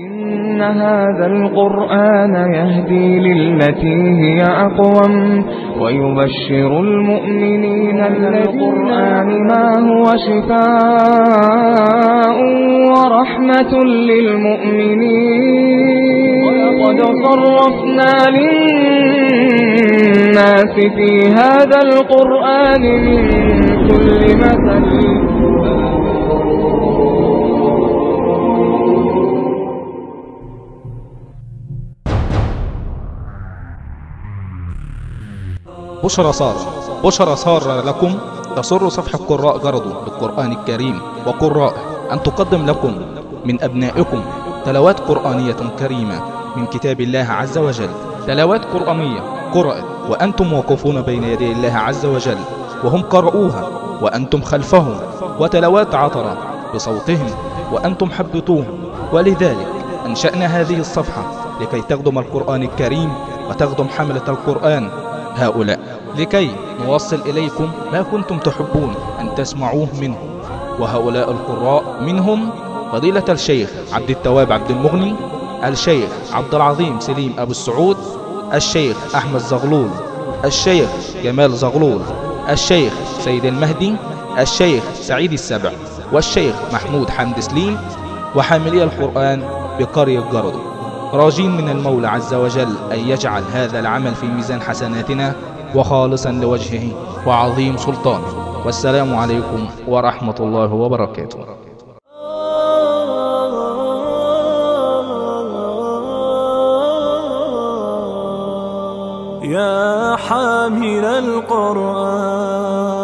إن هذا القرآن يهدي للتي هي أقوم ويبشر المؤمنين القرآن ما هو شفاء ورحمة للمؤمنين. ولقد صرفنا للناس في هذا القرآن من كل مثل. بشرى صار بشرى صار لكم تسر صفحة قراء جرده للقرآن الكريم. وقرائه أن تقدم لكم من أبنائكم تلاوات قرآنية كريمة من كتاب الله عز وجل. تلاوات قرآنية قرأت وأنتم واقفون بين يدي الله عز وجل وهم قرؤوها وأنتم خلفهم وتلاوات عطرة بصوتهم وأنتم حبتوهم ولذلك أنشأنا هذه الصفحة لكي تخدم القرآن الكريم وتخدم حملة القرآن. هؤلاء لكي نوصل إليكم ما كنتم تحبون أن تسمعوه منه. وهؤلاء القراء منهم فضيلة الشيخ عبد التواب عبد المغني الشيخ عبد العظيم سليم أبو السعود الشيخ أحمد زغلول الشيخ جمال زغلول الشيخ سيد المهدي الشيخ سعيد السبع والشيخ محمود حمد سليم وحاملي القرآن بقرية جردو راجين من المولى عز وجل أن يجعل هذا العمل في ميزان حسناتنا وخالصا لوجهه وعظيم سلطانه. والسلام عليكم ورحمة الله وبركاته. يا حامل القرآن.